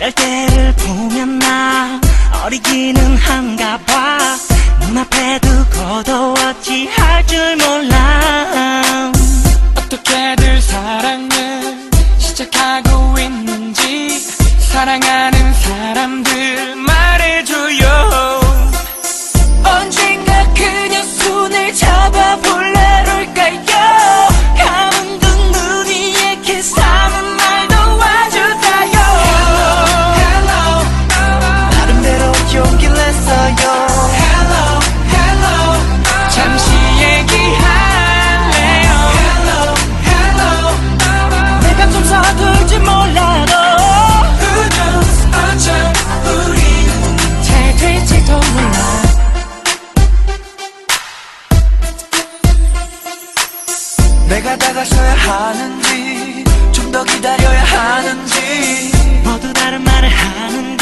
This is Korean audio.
이럴 때를 보면 나 어리기는 한가 봐. 눈앞에 두고도 어찌할 줄 몰라. 어떻게들 사랑을 시작하고 있는지 사랑하는 사람 있어요. Hello Hello. 잠시 얘기할래요. Hello Hello. 내가 좀 서툴지 몰라도 Who knows? 어쩜 우린 잘 될지도 몰라. 내가 다가서야 하는지 좀 더 기다려야 하는지. 모두 다른 말을 하는데